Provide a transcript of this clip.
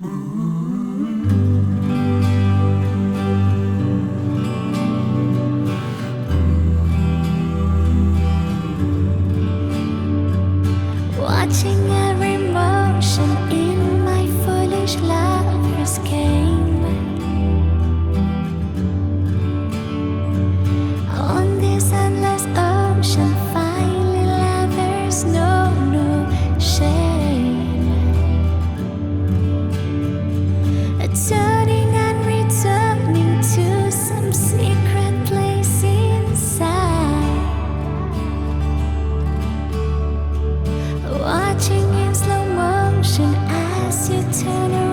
Watching As you turn around